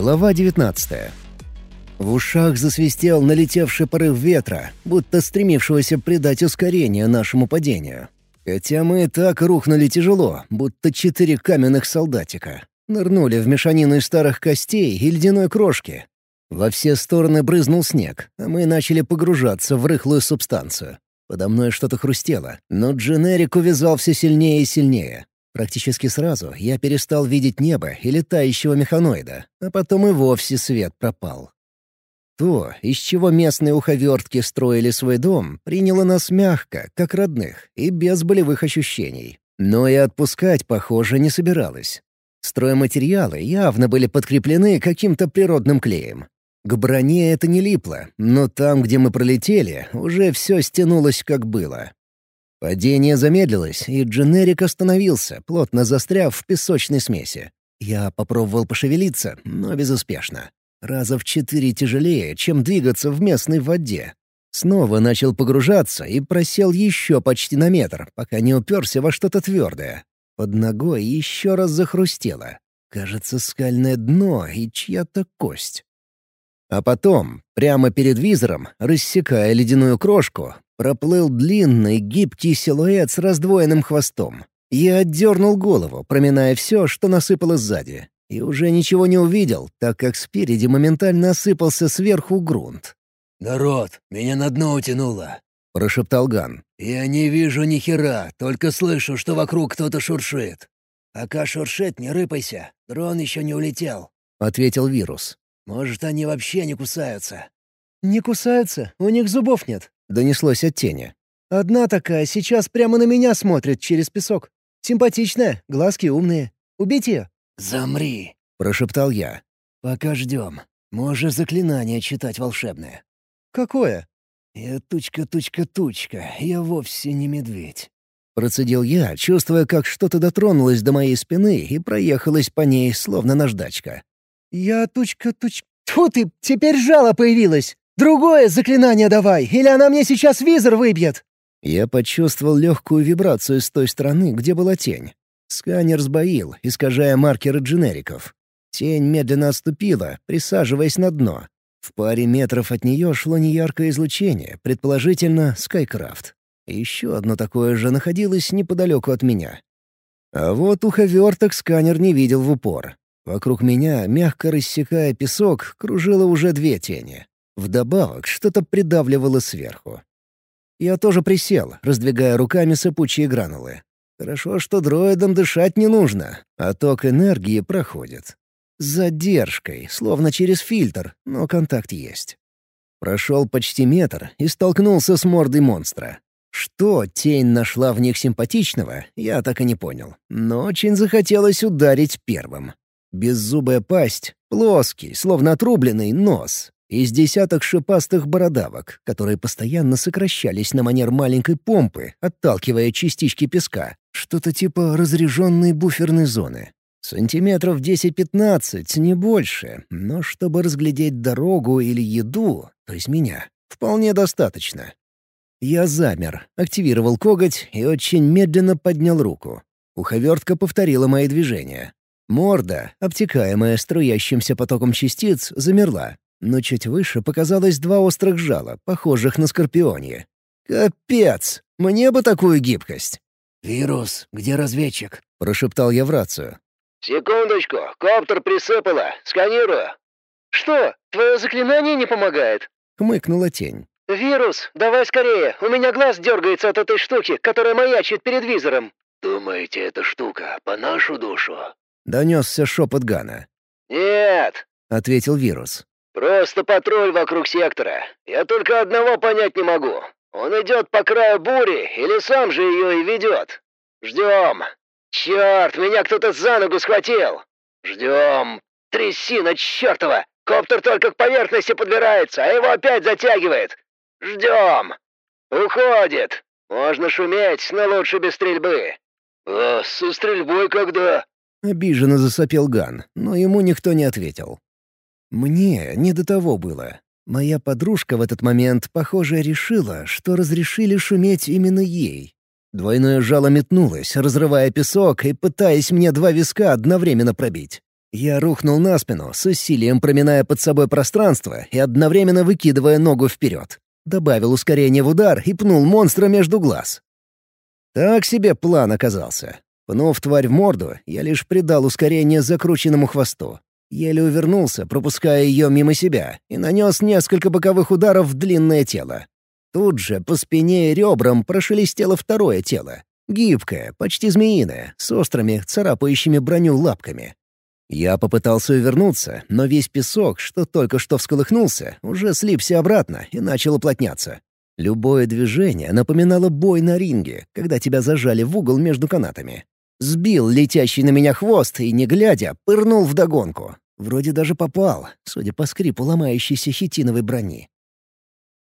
Глава 19 В ушах засвистел налетевший порыв ветра, будто стремившегося придать ускорение нашему падению. Хотя мы и так рухнули тяжело, будто четыре каменных солдатика. Нырнули в мешанину из старых костей и ледяной крошки. Во все стороны брызнул снег, а мы начали погружаться в рыхлую субстанцию. Подо мной что-то хрустело, но дженерик увязал все сильнее и сильнее. Практически сразу я перестал видеть небо и летающего механоида, а потом и вовсе свет пропал. То, из чего местные уховертки строили свой дом, приняло нас мягко, как родных, и без болевых ощущений. Но и отпускать, похоже, не собиралась. Стройматериалы явно были подкреплены каким-то природным клеем. К броне это не липло, но там, где мы пролетели, уже все стянулось как было. Падение замедлилось, и дженерик остановился, плотно застряв в песочной смеси. Я попробовал пошевелиться, но безуспешно. Раза в четыре тяжелее, чем двигаться в местной воде. Снова начал погружаться и просел еще почти на метр, пока не уперся во что-то твердое. Под ногой еще раз захрустело. Кажется, скальное дно и чья-то кость. А потом, прямо перед визором, рассекая ледяную крошку, проплыл длинный гибкий силуэт с раздвоенным хвостом. Я отдернул голову, проминая все, что насыпало сзади. И уже ничего не увидел, так как спереди моментально осыпался сверху грунт. «Народ, меня на дно утянуло», — прошептал Ган. «Я не вижу ни хера, только слышу, что вокруг кто-то шуршит». «Пока шуршит, не рыпайся, дрон еще не улетел», — ответил вирус. Может, они вообще не кусаются?» «Не кусаются, у них зубов нет», — донеслось от тени. «Одна такая сейчас прямо на меня смотрит через песок. Симпатичная, глазки умные. Убить ее?» «Замри», — прошептал я. «Пока ждем. Можешь заклинание читать волшебное». «Какое?» «Я тучка-тучка-тучка, я вовсе не медведь». Процедил я, чувствуя, как что-то дотронулось до моей спины и проехалось по ней, словно наждачка. «Я тучка-туч... Тьфу ты, теперь жало появилось! Другое заклинание давай, или она мне сейчас визор выбьет!» Я почувствовал легкую вибрацию с той стороны, где была тень. Сканер сбоил, искажая маркеры дженериков. Тень медленно отступила, присаживаясь на дно. В паре метров от нее шло неяркое излучение, предположительно, Скайкрафт. Еще одно такое же находилось неподалеку от меня. А вот уховерток сканер не видел в упор. Вокруг меня, мягко рассекая песок, кружило уже две тени. Вдобавок что-то придавливало сверху. Я тоже присел, раздвигая руками сыпучие гранулы. Хорошо, что дроидам дышать не нужно, а ток энергии проходит. С задержкой, словно через фильтр, но контакт есть. Прошел почти метр и столкнулся с мордой монстра. Что тень нашла в них симпатичного, я так и не понял. Но очень захотелось ударить первым. Беззубая пасть, плоский, словно отрубленный нос, из десяток шипастых бородавок, которые постоянно сокращались на манер маленькой помпы, отталкивая частички песка, что-то типа разряженной буферной зоны. Сантиметров 10-15, не больше, но чтобы разглядеть дорогу или еду, то есть меня, вполне достаточно. Я замер, активировал коготь и очень медленно поднял руку. Уховертка повторила мои движения. Морда, обтекаемая струящимся потоком частиц, замерла, но чуть выше показалось два острых жала, похожих на скорпионе. «Капец! Мне бы такую гибкость!» «Вирус, где разведчик?» — прошептал я в рацию. «Секундочку, коптер присыпало, сканирую». «Что, твое заклинание не помогает?» — хмыкнула тень. «Вирус, давай скорее, у меня глаз дергается от этой штуки, которая маячит перед визором». «Думаете, эта штука по нашу душу?» — донесся шепот Гана. «Нет», — ответил вирус. «Просто патруль вокруг сектора. Я только одного понять не могу. Он идет по краю бури или сам же ее и ведет? Ждем. Черт, меня кто-то за ногу схватил. Ждем. Трясина чертова! Коптер только к поверхности подбирается, а его опять затягивает. Ждем. Уходит. Можно шуметь, но лучше без стрельбы. А со стрельбой когда? Обиженно засопел Ган, но ему никто не ответил. Мне не до того было. Моя подружка в этот момент, похоже, решила, что разрешили шуметь именно ей. Двойное жало метнулось, разрывая песок и пытаясь мне два виска одновременно пробить. Я рухнул на спину, с усилием проминая под собой пространство и одновременно выкидывая ногу вперед. Добавил ускорение в удар и пнул монстра между глаз. Так себе план оказался. Пнув тварь в морду, я лишь придал ускорение закрученному хвосту. Еле увернулся, пропуская ее мимо себя, и нанес несколько боковых ударов в длинное тело. Тут же по спине и ребрам прошелестело второе тело. Гибкое, почти змеиное, с острыми, царапающими броню лапками. Я попытался увернуться, но весь песок, что только что всколыхнулся, уже слипся обратно и начал уплотняться. Любое движение напоминало бой на ринге, когда тебя зажали в угол между канатами. Сбил летящий на меня хвост и, не глядя, пырнул вдогонку. Вроде даже попал, судя по скрипу ломающейся хитиновой брони.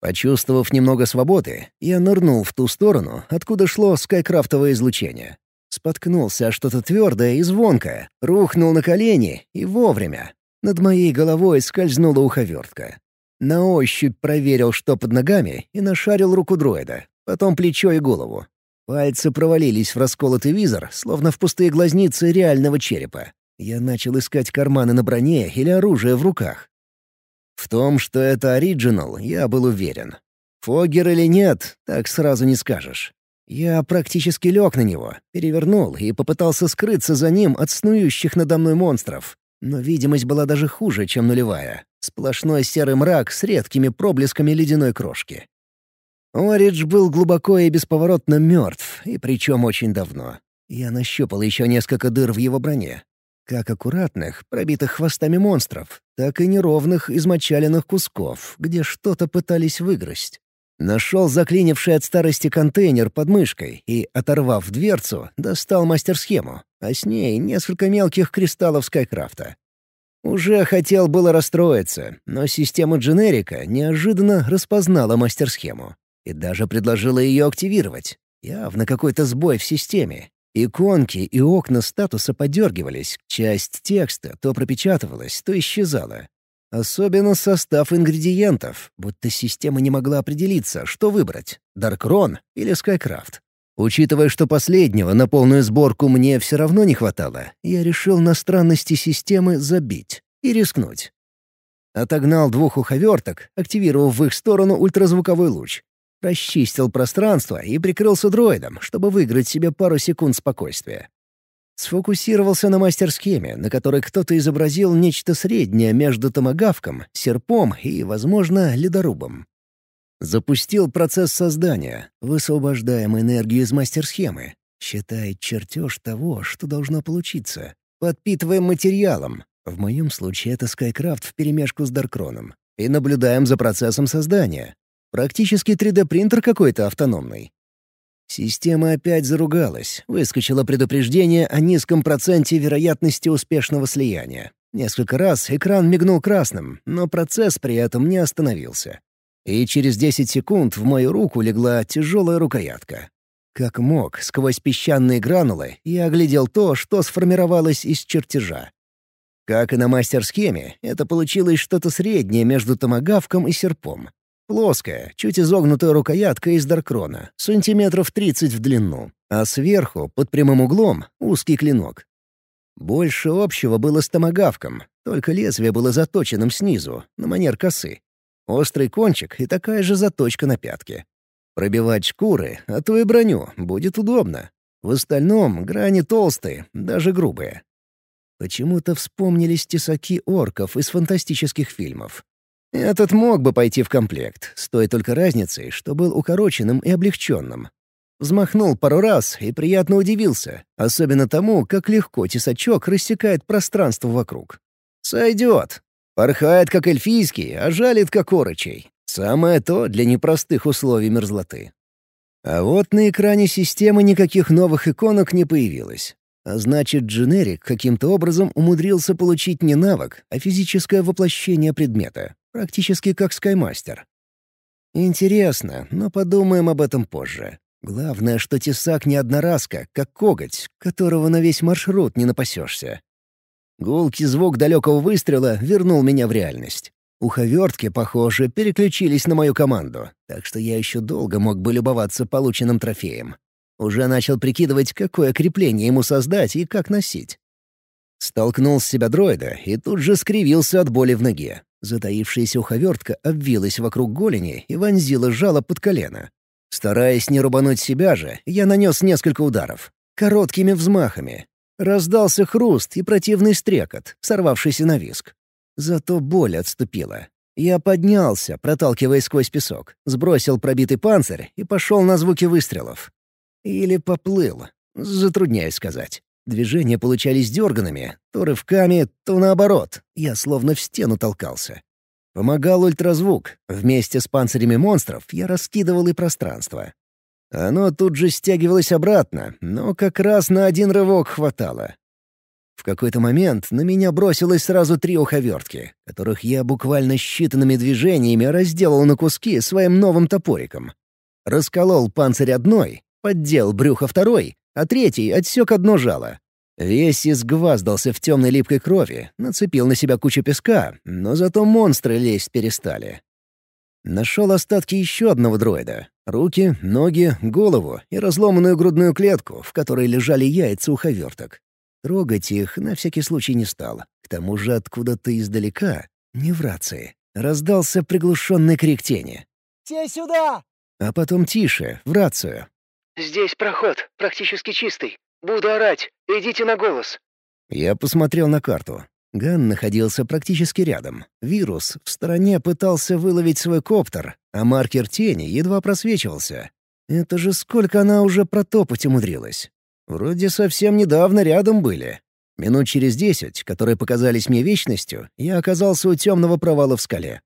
Почувствовав немного свободы, я нырнул в ту сторону, откуда шло скайкрафтовое излучение. Споткнулся о что-то твердое и звонкое, рухнул на колени и вовремя. Над моей головой скользнула уховертка. На ощупь проверил, что под ногами, и нашарил руку дроида, потом плечо и голову. Пальцы провалились в расколотый визор, словно в пустые глазницы реального черепа. Я начал искать карманы на броне или оружие в руках. В том, что это оригинал, я был уверен. Фогер или нет, так сразу не скажешь. Я практически лег на него, перевернул и попытался скрыться за ним от снующих надо мной монстров. Но видимость была даже хуже, чем нулевая. Сплошной серый мрак с редкими проблесками ледяной крошки. Оридж был глубоко и бесповоротно мертв, и причем очень давно. Я нащупал еще несколько дыр в его броне. Как аккуратных, пробитых хвостами монстров, так и неровных, измочаленных кусков, где что-то пытались выгрызть. Нашел заклинивший от старости контейнер под мышкой и, оторвав дверцу, достал мастер-схему, а с ней несколько мелких кристаллов Скайкрафта. Уже хотел было расстроиться, но система дженерика неожиданно распознала мастер-схему и даже предложила ее активировать. Явно какой-то сбой в системе. Иконки и окна статуса подергивались, часть текста то пропечатывалась, то исчезала. Особенно состав ингредиентов, будто система не могла определиться, что выбрать — Даркрон или Скайкрафт. Учитывая, что последнего на полную сборку мне все равно не хватало, я решил на странности системы забить и рискнуть. Отогнал двух уховерток, активировав в их сторону ультразвуковой луч. Расчистил пространство и прикрылся дроидом, чтобы выиграть себе пару секунд спокойствия. Сфокусировался на мастер-схеме, на которой кто-то изобразил нечто среднее между томогавком, серпом и, возможно, ледорубом. Запустил процесс создания, высвобождаем энергию из мастер-схемы. Считает чертеж того, что должно получиться. Подпитываем материалом. В моем случае это Скайкрафт вперемешку с Даркроном. И наблюдаем за процессом создания. Практически 3D-принтер какой-то автономный. Система опять заругалась, выскочило предупреждение о низком проценте вероятности успешного слияния. Несколько раз экран мигнул красным, но процесс при этом не остановился. И через 10 секунд в мою руку легла тяжелая рукоятка. Как мог, сквозь песчаные гранулы, я оглядел то, что сформировалось из чертежа. Как и на мастер-схеме, это получилось что-то среднее между томагавком и серпом. Плоская, чуть изогнутая рукоятка из даркрона, сантиметров 30 в длину, а сверху, под прямым углом, узкий клинок. Больше общего было с томагавком, только лезвие было заточенным снизу, на манер косы. Острый кончик и такая же заточка на пятке. Пробивать шкуры, а то и броню, будет удобно. В остальном грани толстые, даже грубые. Почему-то вспомнились тесаки орков из фантастических фильмов. Этот мог бы пойти в комплект, с той только разницей, что был укороченным и облегченным. Взмахнул пару раз и приятно удивился, особенно тому, как легко тесачок рассекает пространство вокруг. Сойдет. Порхает, как эльфийский, а жалит, как орочей. Самое то для непростых условий мерзлоты. А вот на экране системы никаких новых иконок не появилось. А значит, дженерик каким-то образом умудрился получить не навык, а физическое воплощение предмета. Практически как Скаймастер. Интересно, но подумаем об этом позже. Главное, что тесак не одноразка, как коготь, которого на весь маршрут не напасешься. Гулкий звук далекого выстрела вернул меня в реальность. Уховертки, похоже, переключились на мою команду, так что я еще долго мог бы любоваться полученным трофеем. Уже начал прикидывать, какое крепление ему создать и как носить. Столкнул с себя дроида и тут же скривился от боли в ноге. Затаившаяся уховертка обвилась вокруг голени и вонзила жало под колено. Стараясь не рубануть себя же, я нанес несколько ударов. Короткими взмахами. Раздался хруст и противный стрекот, сорвавшийся на виск. Зато боль отступила. Я поднялся, проталкиваясь сквозь песок, сбросил пробитый панцирь и пошел на звуки выстрелов. Или поплыл. Затрудняюсь сказать. Движения получались дерганными, то рывками, то наоборот. Я словно в стену толкался. Помогал ультразвук. Вместе с панцирями монстров я раскидывал и пространство. Оно тут же стягивалось обратно, но как раз на один рывок хватало. В какой-то момент на меня бросилось сразу три уховертки, которых я буквально считанными движениями разделал на куски своим новым топориком. Расколол панцирь одной, поддел брюхо второй, а третий отсек одно жало. Весь изгваздался в темной липкой крови, нацепил на себя кучу песка, но зато монстры лезть перестали. Нашел остатки еще одного дроида. Руки, ноги, голову и разломанную грудную клетку, в которой лежали яйца уховерток. Трогать их на всякий случай не стал. К тому же откуда-то издалека, не в рации, раздался приглушенный крик тени. «Все сюда!» А потом тише, в рацию. «Здесь проход, практически чистый. Буду орать. Идите на голос». Я посмотрел на карту. Ган находился практически рядом. Вирус в стороне пытался выловить свой коптер, а маркер тени едва просвечивался. Это же сколько она уже протопать умудрилась. Вроде совсем недавно рядом были. Минут через десять, которые показались мне вечностью, я оказался у темного провала в скале.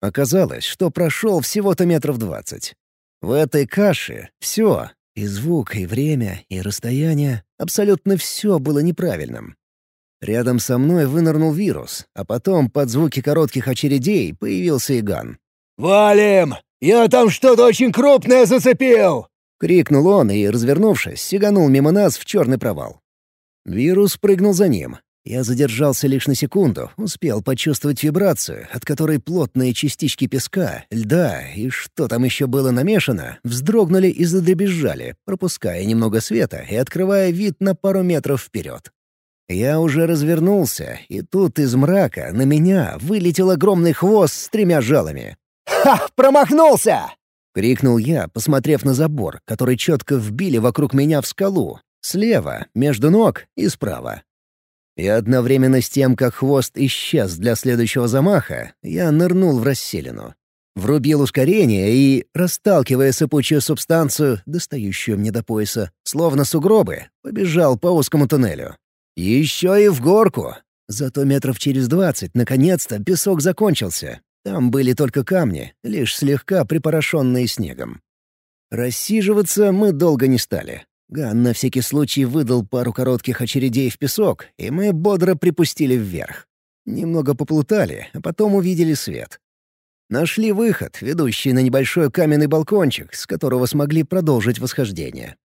Оказалось, что прошел всего-то метров двадцать. В этой каше все, и звук, и время, и расстояние, абсолютно все было неправильным. Рядом со мной вынырнул вирус, а потом под звуки коротких очередей появился Иган. «Валим! Я там что-то очень крупное зацепил!» — крикнул он и, развернувшись, сиганул мимо нас в черный провал. Вирус прыгнул за ним, я задержался лишь на секунду, успел почувствовать вибрацию, от которой плотные частички песка, льда и что там еще было намешано, вздрогнули и задребезжали, пропуская немного света и открывая вид на пару метров вперед. Я уже развернулся, и тут из мрака на меня вылетел огромный хвост с тремя жалами. «Ха! Промахнулся!» — крикнул я, посмотрев на забор, который четко вбили вокруг меня в скалу. Слева, между ног и справа. И одновременно с тем, как хвост исчез для следующего замаха, я нырнул в расселину. Врубил ускорение и, расталкивая сыпучую субстанцию, достающую мне до пояса, словно сугробы, побежал по узкому туннелю. Еще и в горку. Зато метров через двадцать, наконец-то, песок закончился. Там были только камни, лишь слегка припорошенные снегом. Рассиживаться мы долго не стали. Ган на всякий случай выдал пару коротких очередей в песок, и мы бодро припустили вверх. Немного поплутали, а потом увидели свет. Нашли выход, ведущий на небольшой каменный балкончик, с которого смогли продолжить восхождение.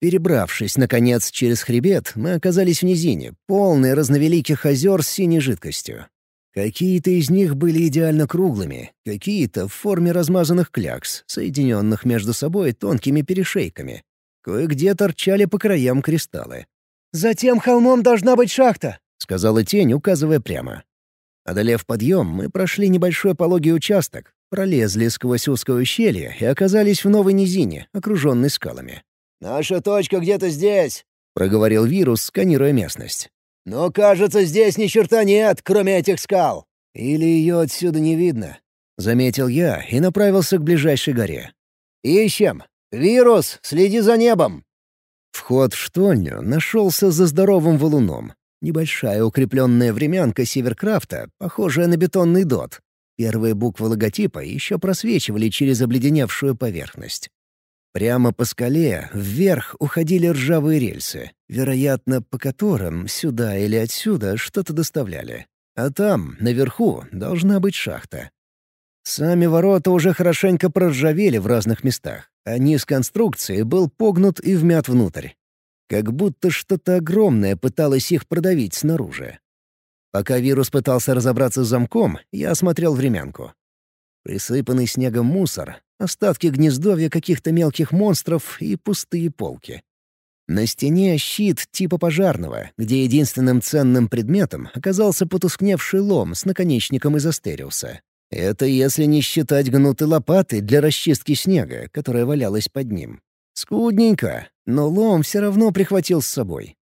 Перебравшись, наконец, через хребет, мы оказались в низине, полной разновеликих озер с синей жидкостью. Какие-то из них были идеально круглыми, какие-то в форме размазанных клякс, соединенных между собой тонкими перешейками. Кое-где торчали по краям кристаллы. «За тем холмом должна быть шахта», — сказала тень, указывая прямо. Одолев подъем, мы прошли небольшой пологий участок, пролезли сквозь узкое ущелье и оказались в новой низине, окруженной скалами. «Наша точка где-то здесь», — проговорил вирус, сканируя местность. «Но, кажется, здесь ни черта нет, кроме этих скал». «Или ее отсюда не видно», — заметил я и направился к ближайшей горе. «Ищем!» «Вирус, следи за небом!» Вход в штольню нашелся за здоровым валуном. Небольшая укрепленная времянка Северкрафта, похожая на бетонный дот. Первые буквы логотипа еще просвечивали через обледеневшую поверхность. Прямо по скале вверх уходили ржавые рельсы, вероятно, по которым сюда или отсюда что-то доставляли. А там, наверху, должна быть шахта. Сами ворота уже хорошенько проржавели в разных местах а низ конструкции был погнут и вмят внутрь. Как будто что-то огромное пыталось их продавить снаружи. Пока вирус пытался разобраться с замком, я осмотрел времянку. Присыпанный снегом мусор, остатки гнездовья каких-то мелких монстров и пустые полки. На стене щит типа пожарного, где единственным ценным предметом оказался потускневший лом с наконечником из астериуса. Это если не считать гнутой лопаты для расчистки снега, которая валялась под ним. Скудненько, но лом все равно прихватил с собой.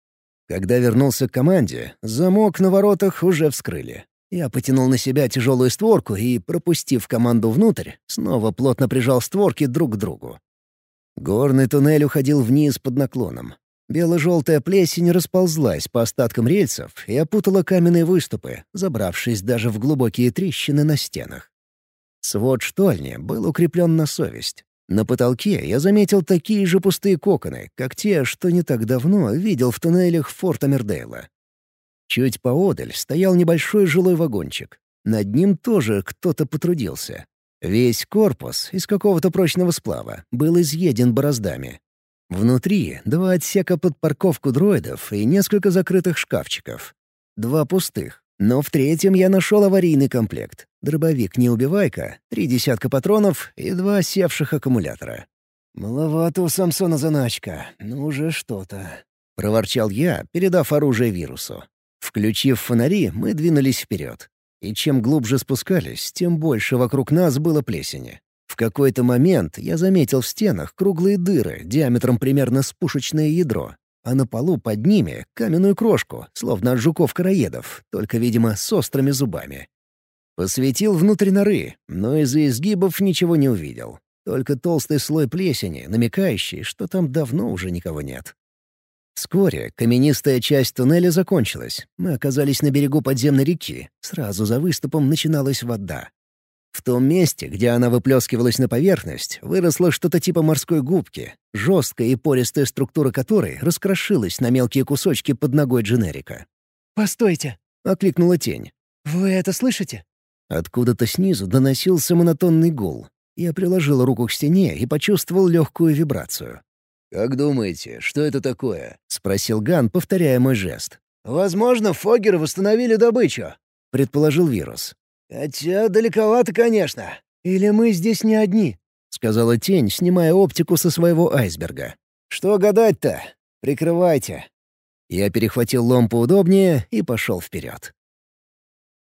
Когда вернулся к команде, замок на воротах уже вскрыли. Я потянул на себя тяжелую створку и, пропустив команду внутрь, снова плотно прижал створки друг к другу. Горный туннель уходил вниз под наклоном. Бело-желтая плесень расползлась по остаткам рельсов и опутала каменные выступы, забравшись даже в глубокие трещины на стенах. Свод штольни был укреплен на совесть. На потолке я заметил такие же пустые коконы, как те, что не так давно видел в туннелях форта Мердейла. Чуть поодаль стоял небольшой жилой вагончик. Над ним тоже кто-то потрудился. Весь корпус из какого-то прочного сплава был изъеден бороздами. Внутри два отсека под парковку дроидов и несколько закрытых шкафчиков. Два пустых, но в третьем я нашел аварийный комплект. Дробовик-неубивайка, три десятка патронов и два севших аккумулятора. «Маловато у Самсона заначка, но уже что-то», — проворчал я, передав оружие вирусу. Включив фонари, мы двинулись вперед. И чем глубже спускались, тем больше вокруг нас было плесени. Какой-то момент я заметил в стенах круглые дыры диаметром примерно с пушечное ядро, а на полу под ними — каменную крошку, словно от жуков-караедов, только, видимо, с острыми зубами. Посветил внутрь норы, но из-за изгибов ничего не увидел. Только толстый слой плесени, намекающий, что там давно уже никого нет. Вскоре каменистая часть туннеля закончилась. Мы оказались на берегу подземной реки. Сразу за выступом начиналась вода. В том месте, где она выплескивалась на поверхность, выросло что-то типа морской губки, жесткая и пористая структура которой раскрошилась на мелкие кусочки под ногой дженерика. «Постойте!» — окликнула тень. «Вы это слышите?» Откуда-то снизу доносился монотонный гул. Я приложил руку к стене и почувствовал легкую вибрацию. «Как думаете, что это такое?» — спросил Ган, повторяя мой жест. «Возможно, Фоггеры восстановили добычу», — предположил вирус. «Хотя далековато, конечно. Или мы здесь не одни?» — сказала тень, снимая оптику со своего айсберга. «Что гадать-то? Прикрывайте». Я перехватил лом поудобнее и пошел вперед.